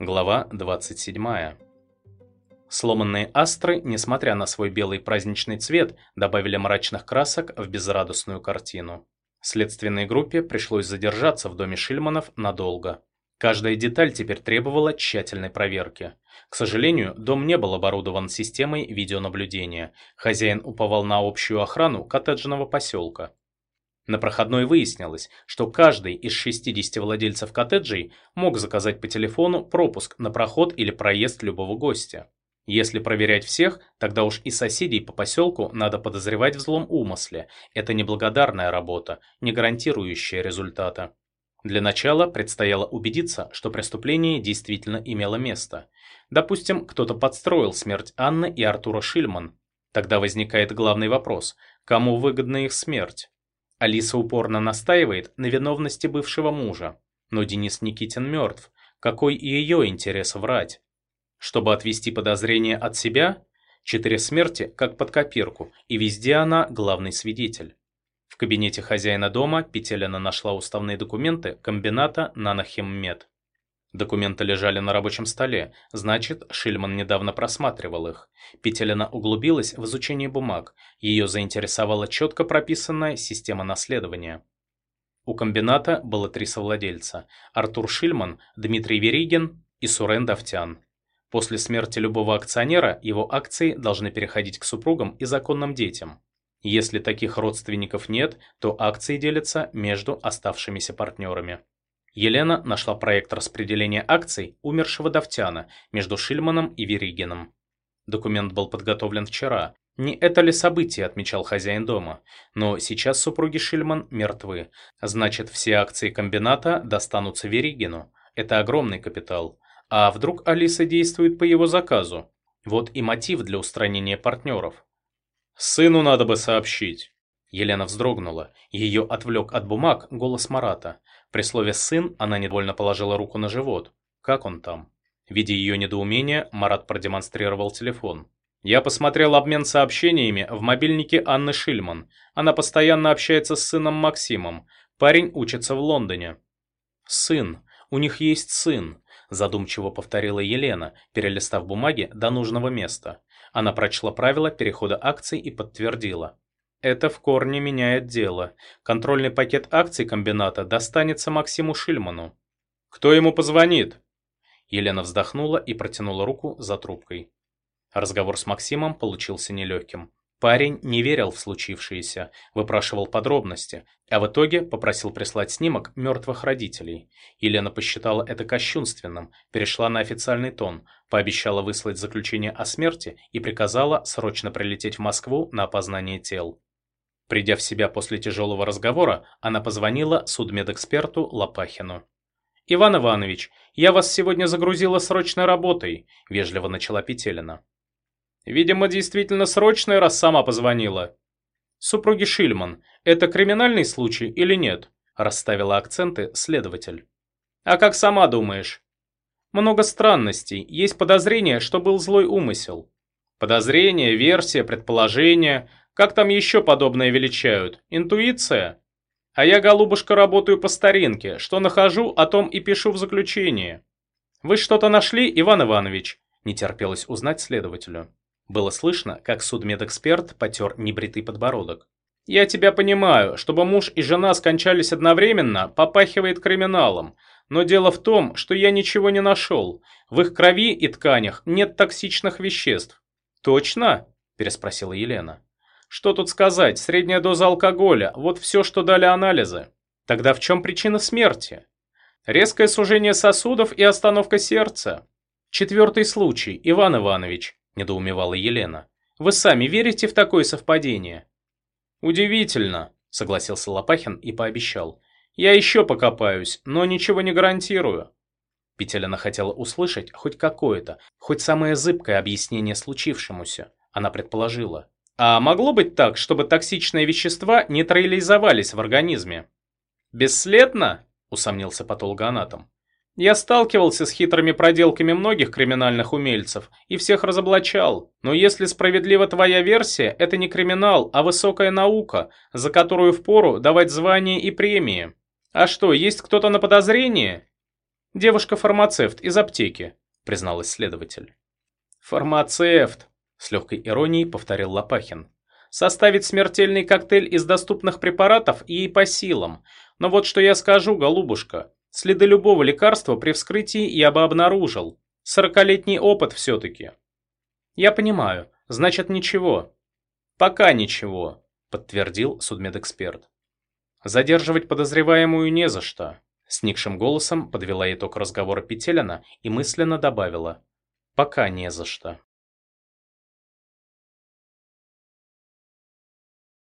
Глава 27. Сломанные астры, несмотря на свой белый праздничный цвет, добавили мрачных красок в безрадостную картину. Следственной группе пришлось задержаться в доме Шильманов надолго. Каждая деталь теперь требовала тщательной проверки. К сожалению, дом не был оборудован системой видеонаблюдения. Хозяин уповал на общую охрану коттеджного поселка. На проходной выяснилось, что каждый из 60 владельцев коттеджей мог заказать по телефону пропуск на проход или проезд любого гостя. Если проверять всех, тогда уж и соседей по поселку надо подозревать в злом умысле. Это неблагодарная работа, не гарантирующая результата. Для начала предстояло убедиться, что преступление действительно имело место. Допустим, кто-то подстроил смерть Анны и Артура Шильман. Тогда возникает главный вопрос – кому выгодна их смерть? Алиса упорно настаивает на виновности бывшего мужа. Но Денис Никитин мертв. Какой и ее интерес врать? Чтобы отвести подозрение от себя, четыре смерти как под копирку, и везде она главный свидетель. В кабинете хозяина дома Петелина нашла уставные документы комбината «Нанохиммед». Документы лежали на рабочем столе, значит, Шильман недавно просматривал их. Петелина углубилась в изучение бумаг, ее заинтересовала четко прописанная система наследования. У комбината было три совладельца – Артур Шильман, Дмитрий Веригин и Сурен Давтян. После смерти любого акционера его акции должны переходить к супругам и законным детям. Если таких родственников нет, то акции делятся между оставшимися партнерами. Елена нашла проект распределения акций умершего Давтяна между Шильманом и Веригином. Документ был подготовлен вчера. Не это ли событие, отмечал хозяин дома. Но сейчас супруги Шильман мертвы. Значит, все акции комбината достанутся Веригину. Это огромный капитал. А вдруг Алиса действует по его заказу? Вот и мотив для устранения партнеров. «Сыну надо бы сообщить». Елена вздрогнула. Ее отвлек от бумаг голос Марата. При слове «сын» она недовольно положила руку на живот. Как он там? Видя ее недоумение, Марат продемонстрировал телефон. «Я посмотрел обмен сообщениями в мобильнике Анны Шильман. Она постоянно общается с сыном Максимом. Парень учится в Лондоне». «Сын. У них есть сын», – задумчиво повторила Елена, перелистав бумаги до нужного места. Она прочла правила перехода акций и подтвердила. Это в корне меняет дело. Контрольный пакет акций комбината достанется Максиму Шильману. Кто ему позвонит? Елена вздохнула и протянула руку за трубкой. Разговор с Максимом получился нелегким. Парень не верил в случившееся, выпрашивал подробности, а в итоге попросил прислать снимок мертвых родителей. Елена посчитала это кощунственным, перешла на официальный тон, пообещала выслать заключение о смерти и приказала срочно прилететь в Москву на опознание тел. Придя в себя после тяжелого разговора, она позвонила судмедэксперту Лопахину. «Иван Иванович, я вас сегодня загрузила срочной работой», – вежливо начала Петелина. «Видимо, действительно срочная, раз сама позвонила». «Супруги Шильман, это криминальный случай или нет?» – расставила акценты следователь. «А как сама думаешь?» «Много странностей, есть подозрение, что был злой умысел». «Подозрение, версия, предположение как там еще подобное величают? Интуиция? А я, голубушка, работаю по старинке. Что нахожу, о том и пишу в заключении. Вы что-то нашли, Иван Иванович? Не терпелось узнать следователю. Было слышно, как судмедэксперт потер небритый подбородок. «Я тебя понимаю, чтобы муж и жена скончались одновременно, попахивает криминалом. Но дело в том, что я ничего не нашел. В их крови и тканях нет токсичных веществ». «Точно?» – переспросила Елена. Что тут сказать, средняя доза алкоголя, вот все, что дали анализы. Тогда в чем причина смерти? Резкое сужение сосудов и остановка сердца. Четвертый случай, Иван Иванович, недоумевала Елена. Вы сами верите в такое совпадение? Удивительно, согласился Лопахин и пообещал. Я еще покопаюсь, но ничего не гарантирую. Петелина хотела услышать хоть какое-то, хоть самое зыбкое объяснение случившемуся. Она предположила. А могло быть так, чтобы токсичные вещества нейтрализовались в организме? Бесследно? Усомнился патологоанатом. Я сталкивался с хитрыми проделками многих криминальных умельцев и всех разоблачал. Но если справедлива твоя версия, это не криминал, а высокая наука, за которую впору давать звания и премии. А что, есть кто-то на подозрение? «Девушка-фармацевт из аптеки», — призналась следователь. «Фармацевт», — с легкой иронией повторил Лопахин. «Составить смертельный коктейль из доступных препаратов ей по силам. Но вот что я скажу, голубушка. Следы любого лекарства при вскрытии я бы обнаружил. Сорокалетний опыт все-таки». «Я понимаю. Значит, ничего». «Пока ничего», — подтвердил судмедэксперт. «Задерживать подозреваемую не за что», — сникшим голосом подвела итог разговора Петелина и мысленно добавила. «Пока не за что».